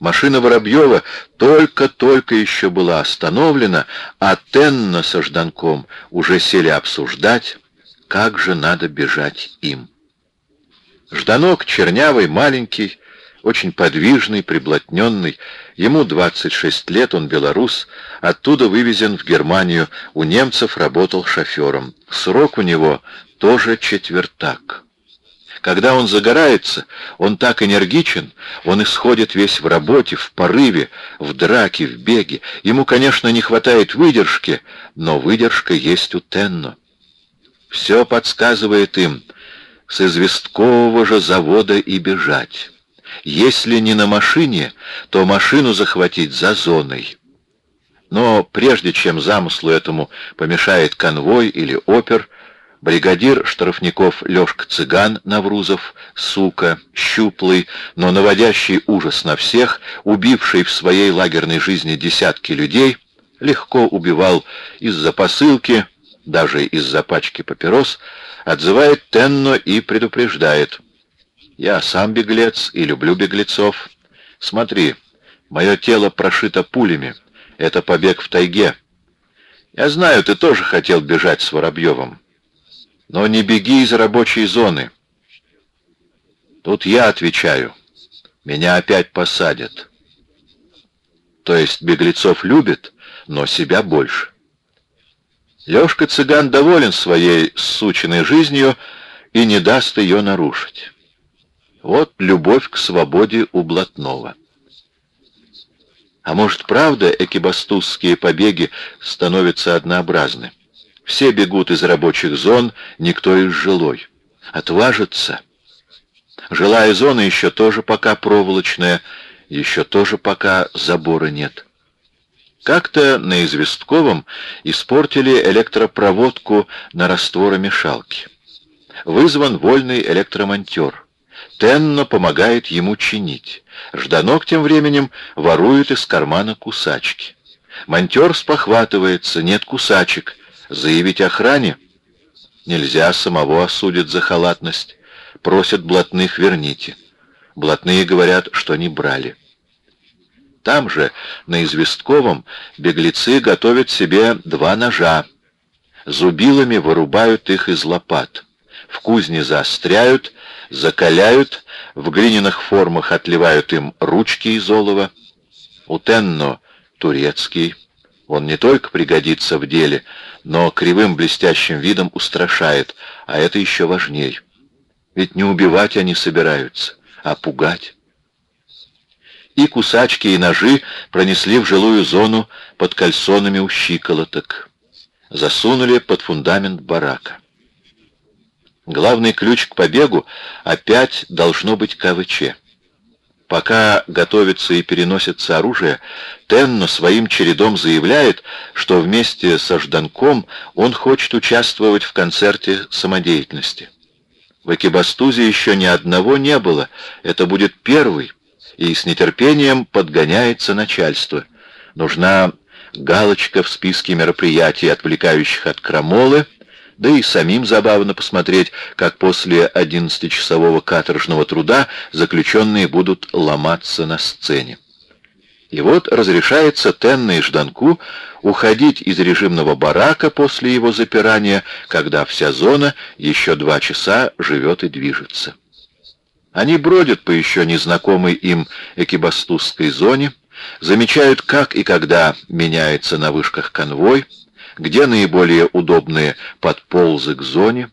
Машина Воробьева только-только еще была остановлена, а Тенно со Жданком уже сели обсуждать, как же надо бежать им. Жданок чернявый, маленький, очень подвижный, приблотненный. Ему 26 лет, он белорус, оттуда вывезен в Германию, у немцев работал шофером. Срок у него тоже четвертак. Когда он загорается, он так энергичен, он исходит весь в работе, в порыве, в драке, в беге. Ему, конечно, не хватает выдержки, но выдержка есть у Тенно. Все подсказывает им, с известкового же завода и бежать. Если не на машине, то машину захватить за зоной. Но прежде чем замыслу этому помешает конвой или опер, бригадир штрафников Лёшка Цыган Наврузов, сука, щуплый, но наводящий ужас на всех, убивший в своей лагерной жизни десятки людей, легко убивал из-за посылки, даже из-за пачки папирос, отзывает Тенно и предупреждает. «Я сам беглец и люблю беглецов. Смотри, мое тело прошито пулями. Это побег в тайге. Я знаю, ты тоже хотел бежать с Воробьевым. Но не беги из рабочей зоны. Тут я отвечаю. Меня опять посадят. То есть беглецов любит, но себя больше. Лёшка Цыган доволен своей сученной жизнью и не даст ее нарушить. Вот любовь к свободе у блатного. А может, правда, экибастузские побеги становятся однообразны? Все бегут из рабочих зон, никто из жилой. Отважится. Жилая зона еще тоже пока проволочная, еще тоже пока забора нет. Как-то на Известковом испортили электропроводку на растворомешалке. Вызван вольный электромонтер. Тенно помогает ему чинить. Жданок тем временем ворует из кармана кусачки. Монтер спохватывается, нет кусачек, Заявить охране? Нельзя, самого осудят за халатность. Просят блатных верните. Блатные говорят, что не брали. Там же, на Известковом, беглецы готовят себе два ножа. Зубилами вырубают их из лопат. В кузне заостряют, закаляют, в глиняных формах отливают им ручки из олова. У Тенно турецкий. Он не только пригодится в деле, но кривым блестящим видом устрашает, а это еще важней. Ведь не убивать они собираются, а пугать. И кусачки, и ножи пронесли в жилую зону под кальсонами у щиколоток. Засунули под фундамент барака. Главный ключ к побегу опять должно быть КВЧ. Пока готовится и переносится оружие, Тенно своим чередом заявляет, что вместе со Жданком он хочет участвовать в концерте самодеятельности. В Экибастузе еще ни одного не было, это будет первый, и с нетерпением подгоняется начальство. Нужна галочка в списке мероприятий, отвлекающих от крамолы, да и самим забавно посмотреть, как после одиннадцатичасового каторжного труда заключенные будут ломаться на сцене. И вот разрешается Тенна и Жданку уходить из режимного барака после его запирания, когда вся зона еще два часа живет и движется. Они бродят по еще незнакомой им экибастузской зоне, замечают, как и когда меняется на вышках конвой, где наиболее удобные подползы к зоне.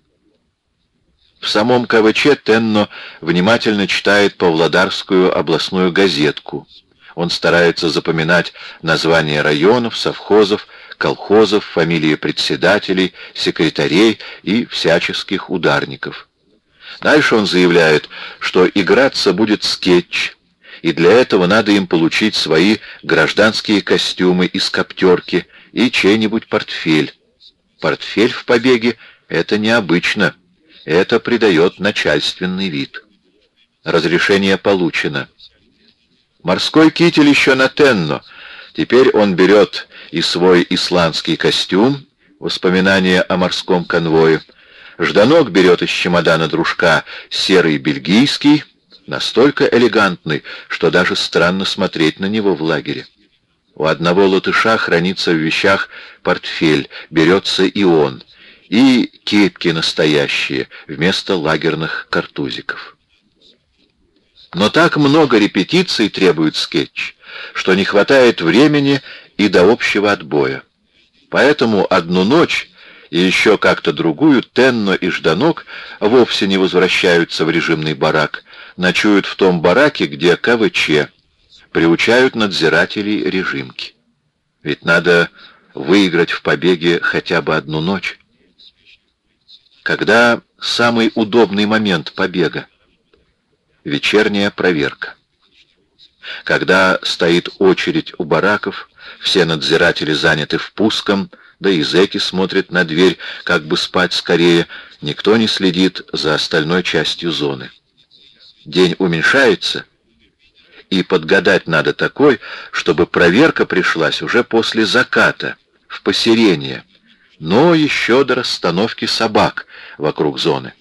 В самом КВЧ Тенно внимательно читает Павлодарскую областную газетку. Он старается запоминать названия районов, совхозов, колхозов, фамилии председателей, секретарей и всяческих ударников. Дальше он заявляет, что играться будет скетч, и для этого надо им получить свои гражданские костюмы из коптерки и чей-нибудь портфель. Портфель в побеге — это необычно, это придает начальственный вид. Разрешение получено. Морской китель еще на Тенно. Теперь он берет и свой исландский костюм, воспоминания о морском конвое. Жданок берет из чемодана дружка серый бельгийский, настолько элегантный, что даже странно смотреть на него в лагере. У одного латыша хранится в вещах портфель, берется и он, и кепки настоящие вместо лагерных картузиков. Но так много репетиций требует скетч, что не хватает времени и до общего отбоя. Поэтому одну ночь и еще как-то другую Тенно и Жданок вовсе не возвращаются в режимный барак, ночуют в том бараке, где КВЧ, приучают надзирателей режимки. Ведь надо выиграть в побеге хотя бы одну ночь. Когда самый удобный момент побега? Вечерняя проверка. Когда стоит очередь у бараков, все надзиратели заняты впуском, да и зэки смотрят на дверь, как бы спать скорее, никто не следит за остальной частью зоны. День уменьшается — и подгадать надо такой, чтобы проверка пришлась уже после заката, в посерение, но еще до расстановки собак вокруг зоны.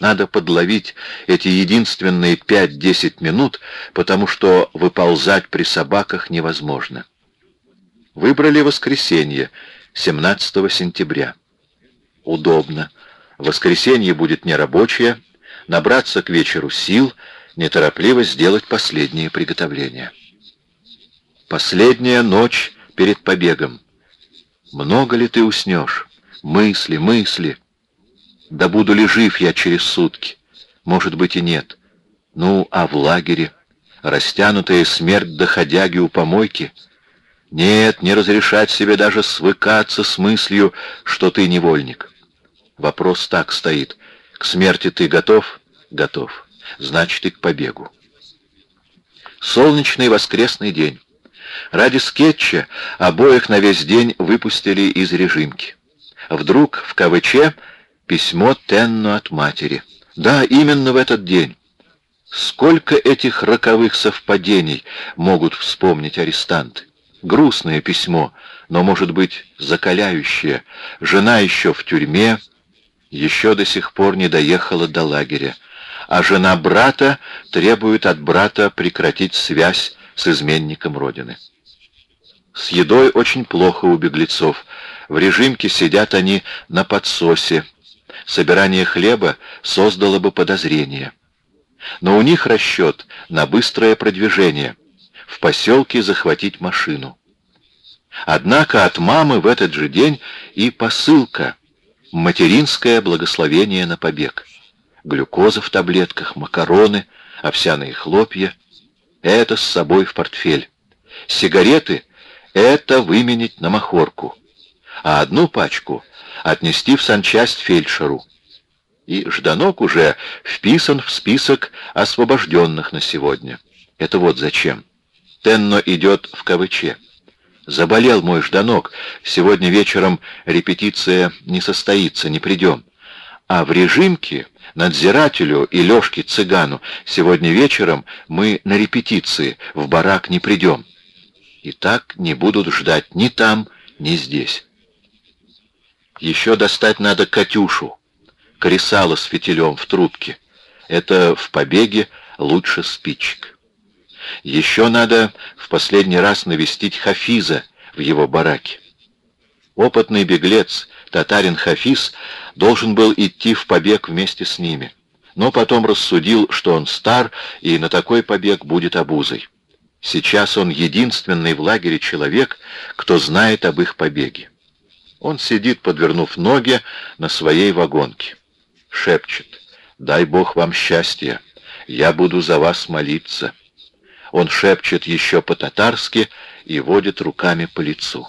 Надо подловить эти единственные 5-10 минут, потому что выползать при собаках невозможно. Выбрали воскресенье, 17 сентября. Удобно. Воскресенье будет нерабочее, набраться к вечеру сил — неторопливо сделать последние приготовления. Последняя ночь перед побегом. Много ли ты уснешь? Мысли, мысли. Да буду ли жив я через сутки? Может быть и нет. Ну, а в лагере? Растянутая смерть доходяги у помойки? Нет, не разрешать себе даже свыкаться с мыслью, что ты невольник. Вопрос так стоит. К смерти ты готов? Готов значит и к побегу. Солнечный воскресный день. Ради скетча обоих на весь день выпустили из режимки. Вдруг в КВЧ письмо Тенну от матери. Да, именно в этот день. Сколько этих роковых совпадений могут вспомнить арестанты? Грустное письмо, но, может быть, закаляющее. Жена еще в тюрьме, еще до сих пор не доехала до лагеря а жена брата требует от брата прекратить связь с изменником Родины. С едой очень плохо у беглецов. В режимке сидят они на подсосе. Собирание хлеба создало бы подозрение. Но у них расчет на быстрое продвижение. В поселке захватить машину. Однако от мамы в этот же день и посылка. Материнское благословение на побег глюкоза в таблетках, макароны, овсяные хлопья. Это с собой в портфель. Сигареты — это выменить на махорку. А одну пачку отнести в санчасть фельдшеру. И Жданок уже вписан в список освобожденных на сегодня. Это вот зачем. Тенно идет в КВЧ. Заболел мой Жданок. Сегодня вечером репетиция не состоится, не придем. А в режимке надзирателю и Лешке Цыгану сегодня вечером мы на репетиции, в барак не придем. И так не будут ждать ни там, ни здесь. Еще достать надо Катюшу, кресало с фитилем в трубке. Это в побеге лучше спичек. Еще надо в последний раз навестить Хафиза в его бараке. Опытный беглец, татарин Хафиз, должен был идти в побег вместе с ними, но потом рассудил, что он стар и на такой побег будет обузой. Сейчас он единственный в лагере человек, кто знает об их побеге. Он сидит, подвернув ноги на своей вагонке. Шепчет, «Дай Бог вам счастья, я буду за вас молиться». Он шепчет еще по-татарски и водит руками по лицу.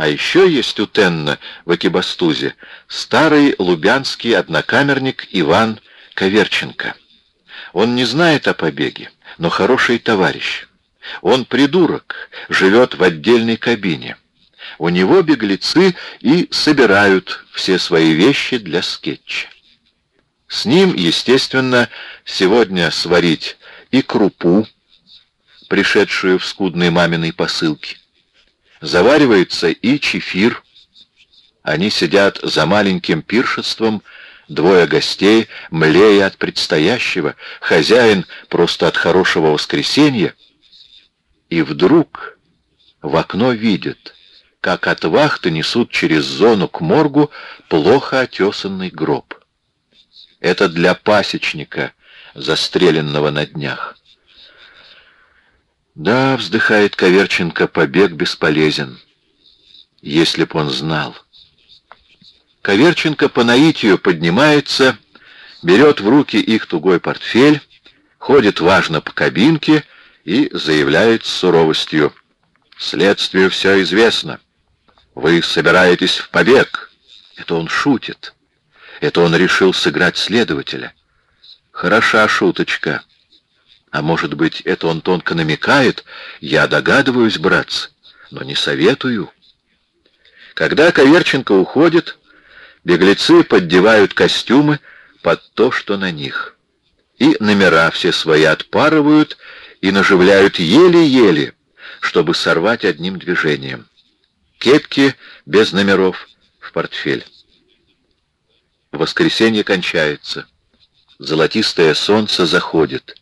А еще есть у Тенна в Экибастузе старый лубянский однокамерник Иван Коверченко. Он не знает о побеге, но хороший товарищ. Он придурок, живет в отдельной кабине. У него беглецы и собирают все свои вещи для скетча. С ним, естественно, сегодня сварить и крупу, пришедшую в скудной маминой посылке, заваривается и чефир. Они сидят за маленьким пиршеством, двое гостей, млея от предстоящего, хозяин просто от хорошего воскресенья. И вдруг в окно видят, как от вахты несут через зону к моргу плохо отесанный гроб. Это для пасечника, застреленного на днях. Да, вздыхает Коверченко, побег бесполезен. Если б он знал. Коверченко по наитию поднимается, берет в руки их тугой портфель, ходит важно по кабинке и заявляет с суровостью. Следствию все известно. Вы собираетесь в побег. Это он шутит. Это он решил сыграть следователя. Хороша шуточка. А может быть, это он тонко намекает? Я догадываюсь, братцы, но не советую. Когда Коверченко уходит, беглецы поддевают костюмы под то, что на них. И номера все свои отпарывают и наживляют еле-еле, чтобы сорвать одним движением. Кепки без номеров в портфель. Воскресенье кончается. Золотистое солнце заходит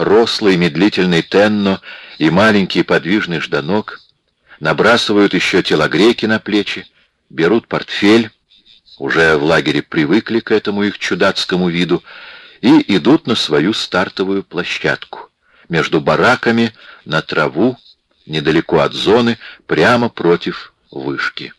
рослый медлительный Тенно и маленький подвижный Жданок набрасывают еще телогрейки на плечи, берут портфель, уже в лагере привыкли к этому их чудацкому виду, и идут на свою стартовую площадку, между бараками, на траву, недалеко от зоны, прямо против вышки.